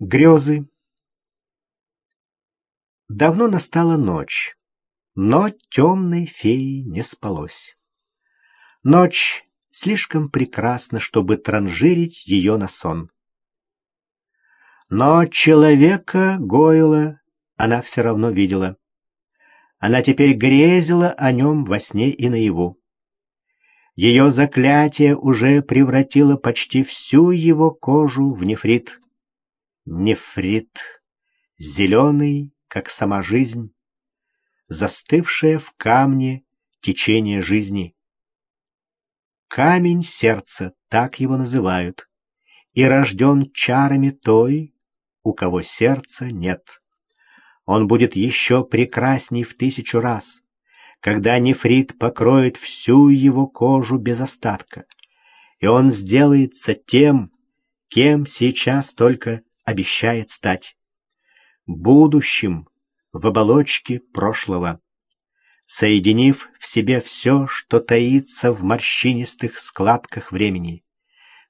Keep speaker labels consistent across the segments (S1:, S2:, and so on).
S1: Грезы. Давно настала ночь, но темной феи не спалось. Ночь слишком прекрасна, чтобы транжирить ее на сон. Но человека Гойла она все равно видела. Она теперь грезила о нем во сне и наяву. Ее заклятие уже превратило почти всю его кожу в нефрит нефрит, зеленый, как сама жизнь, застывшее в камне течение жизни. Камень сердца, так его называют, и рожден чарами той, у кого сердца нет. Он будет еще прекрасней в тысячу раз, когда нефрит покроет всю его кожу без остатка, и он сделается тем, кем сейчас только обещает стать. Будущим в оболочке прошлого. Соединив в себе все, что таится в морщинистых складках времени.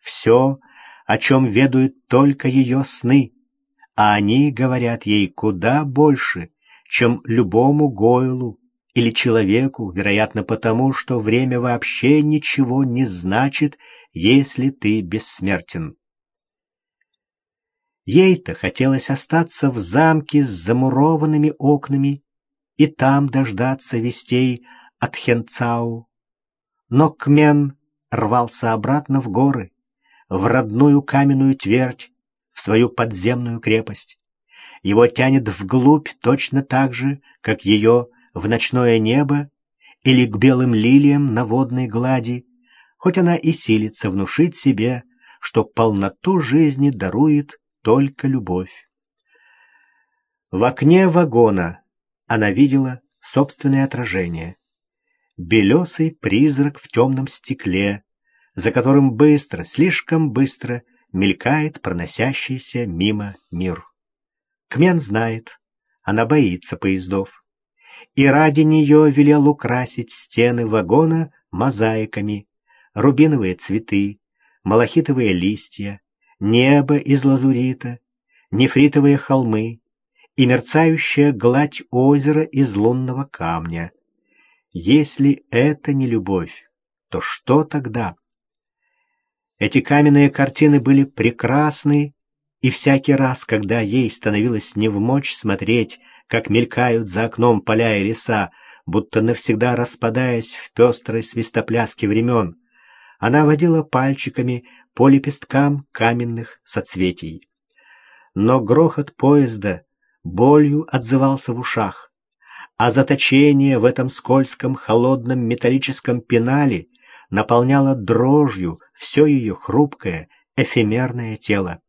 S1: Все, о чем ведают только ее сны, а они говорят ей куда больше, чем любому Гойлу или человеку, вероятно потому, что время вообще ничего не значит, если ты бессмертен. Ей-то хотелось остаться в замке с замурованными окнами и там дождаться вестей от Хенцау. Но Кмен рвался обратно в горы, в родную каменную твердь, в свою подземную крепость. Его тянет вглубь точно так же, как ее в ночное небо или к белым лилиям на водной глади, хоть она и силится внушить себе, что полноту жизни дарует только любовь. В окне вагона она видела собственное отражение. Белесый призрак в темном стекле, за которым быстро, слишком быстро мелькает проносящийся мимо мир. Кмен знает, она боится поездов. И ради нее велел украсить стены вагона мозаиками, рубиновые цветы, малахитовые листья, небо из лазурита, нефритовые холмы и мерцающая гладь озера из лунного камня. Если это не любовь, то что тогда? Эти каменные картины были прекрасны, и всякий раз, когда ей становилось невмочь смотреть, как мелькают за окном поля и леса, будто навсегда распадаясь в пестрой свистопляске времен, она водила пальчиками по лепесткам каменных соцветий. Но грохот поезда болью отзывался в ушах, а заточение в этом скользком холодном металлическом пенале наполняло дрожью все ее хрупкое, эфемерное тело.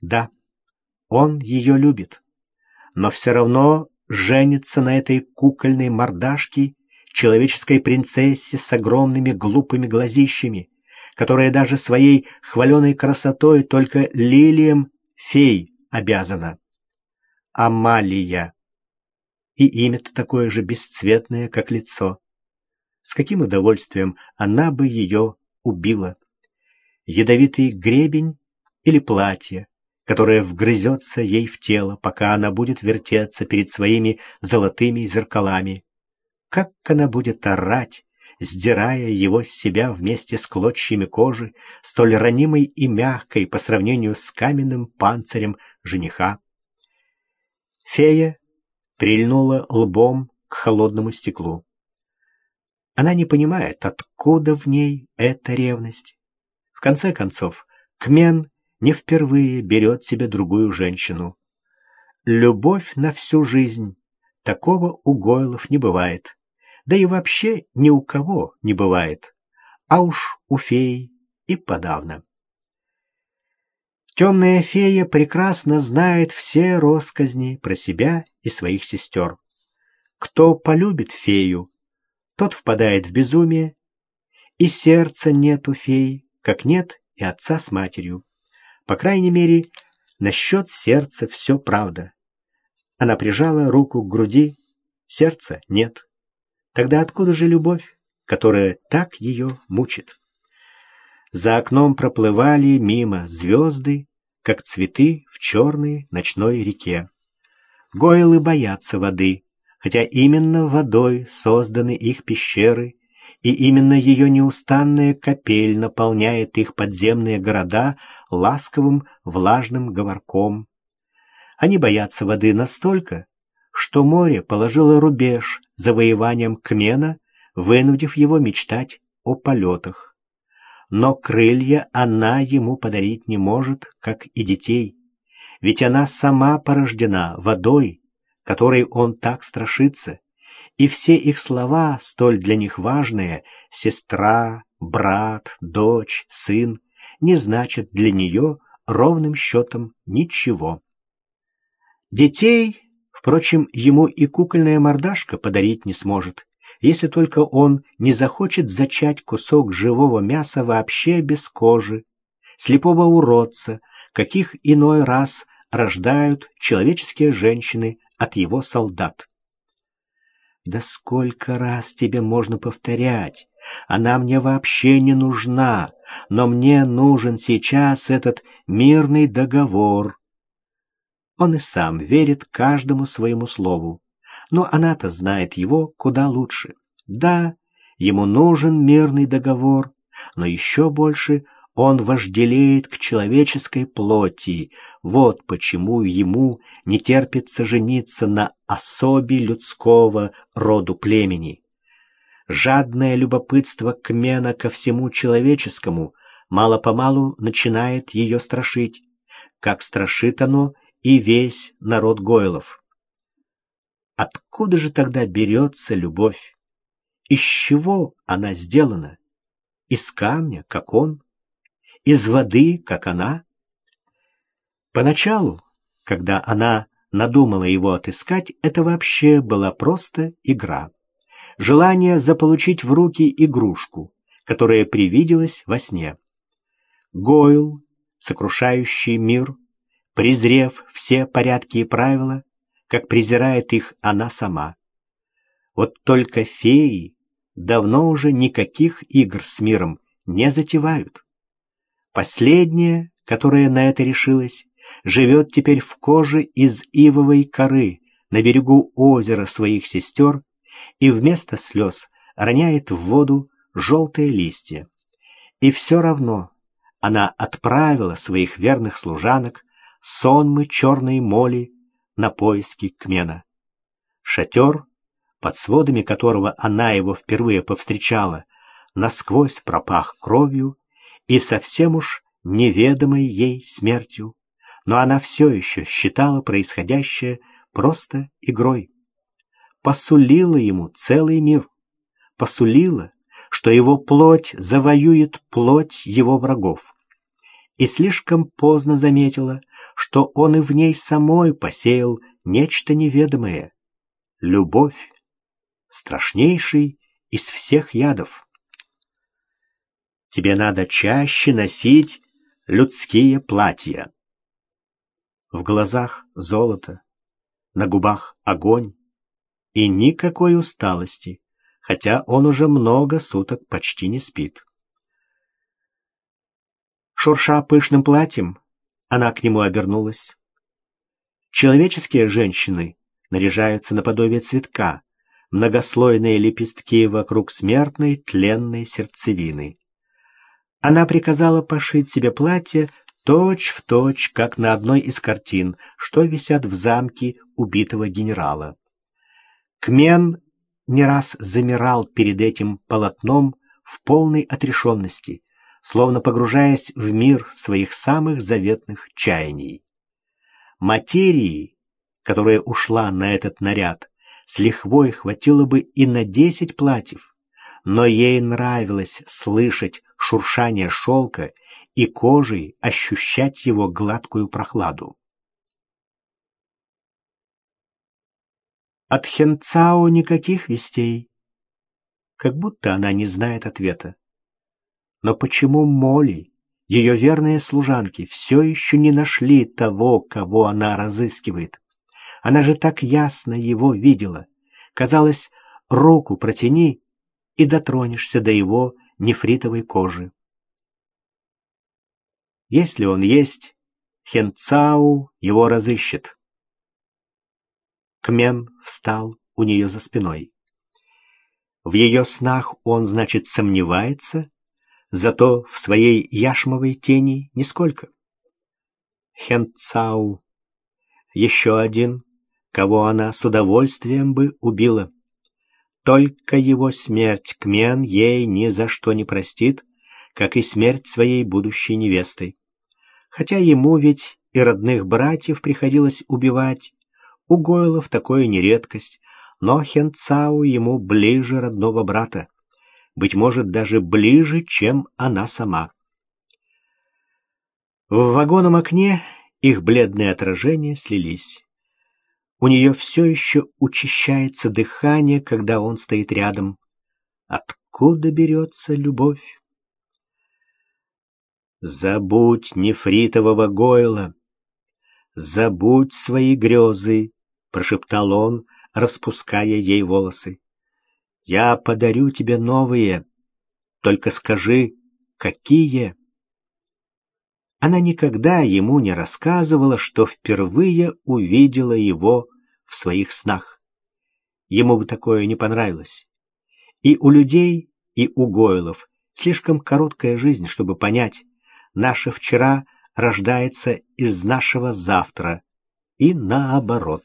S1: Да, он ее любит, но все равно женится на этой кукольной мордашке человеческой принцессе с огромными глупыми глазищами, которая даже своей хваленой красотой только лилиям фей обязана. Амалия. И имя-то такое же бесцветное, как лицо. С каким удовольствием она бы ее убила. Ядовитый гребень или платье, которое вгрызется ей в тело, пока она будет вертеться перед своими золотыми зеркалами. Как она будет орать, сдирая его с себя вместе с клочьями кожи, столь ранимой и мягкой по сравнению с каменным панцирем жениха. Фея прильнула лбом к холодному стеклу. Она не понимает, откуда в ней эта ревность. В конце концов, Кмен не впервые берет себе другую женщину. Любовь на всю жизнь. Такого у Гойлов не бывает да и вообще ни у кого не бывает, а уж у феи и подавно. Темная фея прекрасно знает все росказни про себя и своих сестер. Кто полюбит фею, тот впадает в безумие, и сердца нет у феи, как нет и отца с матерью. По крайней мере, насчет сердца все правда. Она прижала руку к груди, сердца нет. Тогда откуда же любовь, которая так ее мучит? За окном проплывали мимо звезды, как цветы в черной ночной реке. Гойлы боятся воды, хотя именно водой созданы их пещеры, и именно ее неустанная капель наполняет их подземные города ласковым влажным говорком. Они боятся воды настолько, что море положило рубеж завоеванием Кмена, вынудив его мечтать о полетах. Но крылья она ему подарить не может, как и детей, ведь она сама порождена водой, которой он так страшится, и все их слова, столь для них важные — сестра, брат, дочь, сын — не значат для нее ровным счетом ничего. Детей, впрочем, ему и кукольная мордашка подарить не сможет, если только он не захочет зачать кусок живого мяса вообще без кожи, слепого уродца, каких иной раз рождают человеческие женщины от его солдат. Да сколько раз тебе можно повторять? Она мне вообще не нужна, но мне нужен сейчас этот мирный договор. Он и сам верит каждому своему слову, но она-то знает его куда лучше. Да, ему нужен мирный договор, но еще больше он вожделеет к человеческой плоти. Вот почему ему не терпится жениться на особе людского роду племени. Жадное любопытство Кмена ко всему человеческому мало-помалу начинает ее страшить, как страшит оно и весь народ Гойлов. Откуда же тогда берется любовь? Из чего она сделана? Из камня, как он? из воды, как она? Поначалу, когда она надумала его отыскать, это вообще была просто игра. Желание заполучить в руки игрушку, которая привиделась во сне. Гойл, сокрушающий мир, презрев все порядки и правила, как презирает их она сама. Вот только феи давно уже никаких игр с миром не затевают. Последняя, которая на это решилась, живет теперь в коже из ивовой коры на берегу озера своих сестер и вместо слез роняет в воду желтые листья. И все равно она отправила своих верных служанок, сонмы черной моли, на поиски Кмена. Шатер, под сводами которого она его впервые повстречала, насквозь пропах кровью и совсем уж неведомой ей смертью, но она все еще считала происходящее просто игрой. Посулила ему целый мир, посулила, что его плоть завоюет плоть его врагов. И слишком поздно заметила, что он и в ней самой посеял нечто неведомое — любовь, страшнейший из всех ядов. Тебе надо чаще носить людские платья. В глазах золото, на губах огонь и никакой усталости, хотя он уже много суток почти не спит. Шурша пышным платьем, она к нему обернулась. Человеческие женщины наряжаются наподобие цветка, многослойные лепестки вокруг смертной тленной сердцевины. Она приказала пошить себе платье точь в точь, как на одной из картин, что висят в замке убитого генерала. Кмен не раз замирал перед этим полотном в полной отрешенности, словно погружаясь в мир своих самых заветных чаяний. Материи, которая ушла на этот наряд, с лихвой хватило бы и на десять платьев, но ей нравилось слышать шуршание шелка и кожей ощущать его гладкую прохладу. От Хенцао никаких вестей. Как будто она не знает ответа. Но почему Молли, ее верные служанки, все еще не нашли того, кого она разыскивает? Она же так ясно его видела. Казалось, руку протяни и дотронешься до его нефритовой кожи. Если он есть, Хенцау его разыщет. Кмен встал у нее за спиной. В ее снах он, значит, сомневается, зато в своей яшмовой тени нисколько. Хенцау, еще один, кого она с удовольствием бы убила. Только его смерть Кмен ей ни за что не простит, как и смерть своей будущей невесты. Хотя ему ведь и родных братьев приходилось убивать, у Гойлов такое не редкость, но Хенцау ему ближе родного брата, быть может, даже ближе, чем она сама. В вагонном окне их бледные отражения слились. У нее все еще учащается дыхание, когда он стоит рядом. Откуда берется любовь? Забудь нефритового Гойла, забудь свои грезы, — прошептал он, распуская ей волосы. «Я подарю тебе новые. Только скажи, какие?» Она никогда ему не рассказывала, что впервые увидела его в своих снах. Ему бы такое не понравилось. И у людей, и у Гойлов слишком короткая жизнь, чтобы понять, наше вчера рождается из нашего завтра, и наоборот.